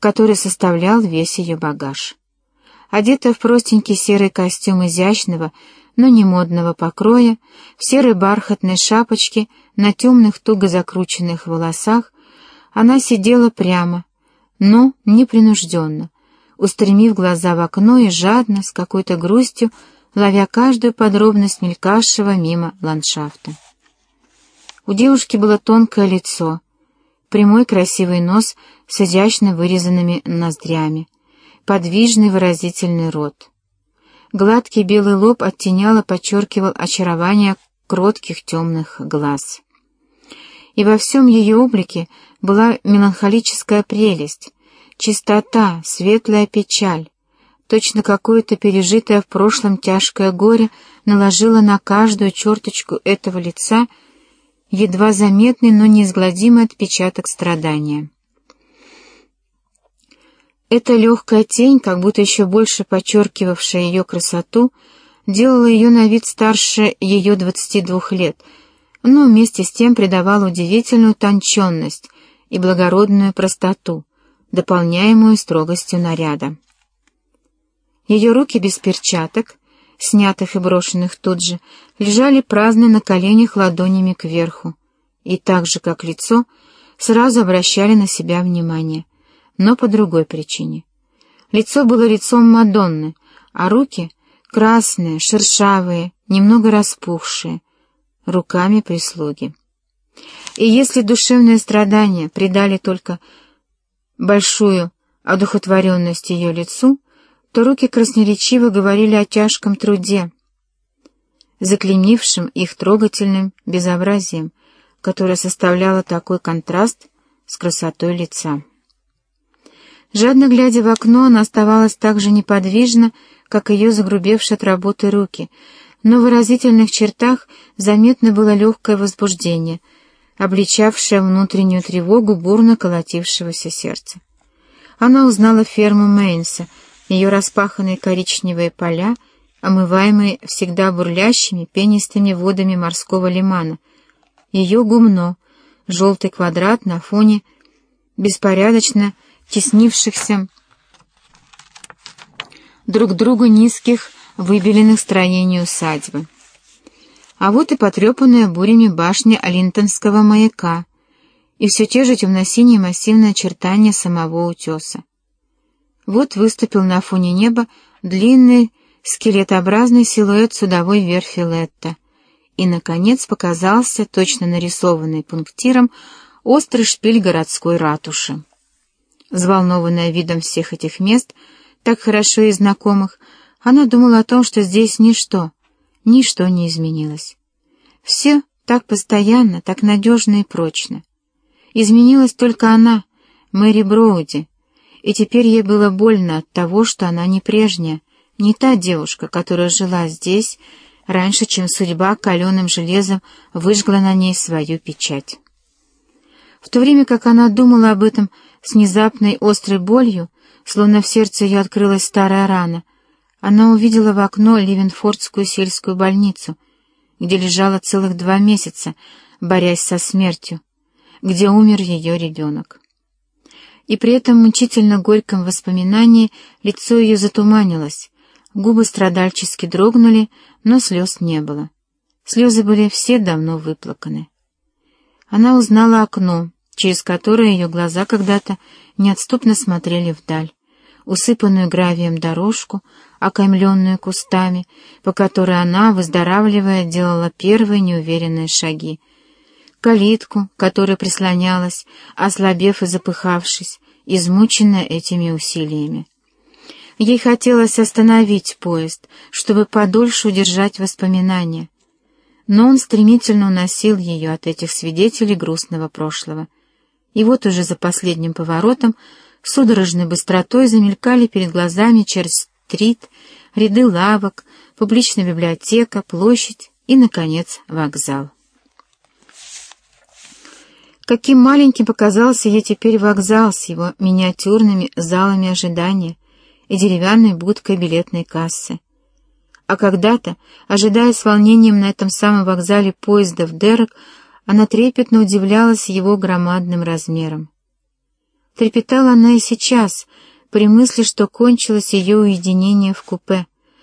который составлял весь ее багаж. Одетая в простенький серый костюм изящного, но не модного покроя, в серой бархатной шапочке, на темных туго закрученных волосах, она сидела прямо, но непринужденно, устремив глаза в окно и жадно, с какой-то грустью, ловя каждую подробность мелькавшего мимо ландшафта. У девушки было тонкое лицо, прямой красивый нос с изящно вырезанными ноздрями, подвижный выразительный рот. Гладкий белый лоб оттенял и подчеркивал очарование кротких темных глаз. И во всем ее облике была меланхолическая прелесть, чистота, светлая печаль. Точно какое-то пережитое в прошлом тяжкое горе наложило на каждую черточку этого лица едва заметный, но неизгладимый отпечаток страдания. Эта легкая тень, как будто еще больше подчеркивавшая ее красоту, делала ее на вид старше ее двадцати двух лет, но вместе с тем придавала удивительную тонченность и благородную простоту, дополняемую строгостью наряда. Ее руки без перчаток, снятых и брошенных тут же, лежали праздно на коленях ладонями кверху, и так же, как лицо, сразу обращали на себя внимание — но по другой причине. Лицо было лицом Мадонны, а руки — красные, шершавые, немного распухшие, руками прислуги. И если душевные страдания придали только большую одухотворенность ее лицу, то руки красноречиво говорили о тяжком труде, заклемившем их трогательным безобразием, которое составляло такой контраст с красотой лица. Жадно глядя в окно, она оставалась так же неподвижна, как ее загрубевшие от работы руки, но в выразительных чертах заметно было легкое возбуждение, обличавшее внутреннюю тревогу бурно колотившегося сердца. Она узнала ферму Мейнса, ее распаханные коричневые поля, омываемые всегда бурлящими пенистыми водами морского лимана, ее гумно, желтый квадрат на фоне беспорядочно теснившихся друг другу низких, выбеленных строений усадьбы. А вот и потрепанная бурями башня Алинтонского маяка, и все те же темно-синие массивные очертания самого утеса. Вот выступил на фоне неба длинный скелетообразный силуэт судовой верфи Летта, и, наконец, показался, точно нарисованный пунктиром, острый шпиль городской ратуши. Взволнованная видом всех этих мест, так хорошо и знакомых, она думала о том, что здесь ничто, ничто не изменилось. Все так постоянно, так надежно и прочно. Изменилась только она, Мэри Броуди, и теперь ей было больно от того, что она не прежняя, не та девушка, которая жила здесь раньше, чем судьба каленым железом выжгла на ней свою печать. В то время как она думала об этом с внезапной острой болью, словно в сердце ее открылась старая рана, она увидела в окно Ливенфордскую сельскую больницу, где лежала целых два месяца, борясь со смертью, где умер ее ребенок. И при этом мучительно горьком воспоминании лицо ее затуманилось, губы страдальчески дрогнули, но слез не было. Слезы были все давно выплаканы. Она узнала окно, через которое ее глаза когда-то неотступно смотрели вдаль, усыпанную гравием дорожку, окаймленную кустами, по которой она, выздоравливая, делала первые неуверенные шаги, калитку, которая прислонялась, ослабев и запыхавшись, измученная этими усилиями. Ей хотелось остановить поезд, чтобы подольше удержать воспоминания, но он стремительно уносил ее от этих свидетелей грустного прошлого. И вот уже за последним поворотом судорожной быстротой замелькали перед глазами Черч-стрит, ряды лавок, публичная библиотека, площадь и, наконец, вокзал. Каким маленьким показался ей теперь вокзал с его миниатюрными залами ожидания и деревянной будкой билетной кассы. А когда-то, ожидая с волнением на этом самом вокзале поезда в Дерек, она трепетно удивлялась его громадным размером. Трепетала она и сейчас, при мысли, что кончилось ее уединение в купе.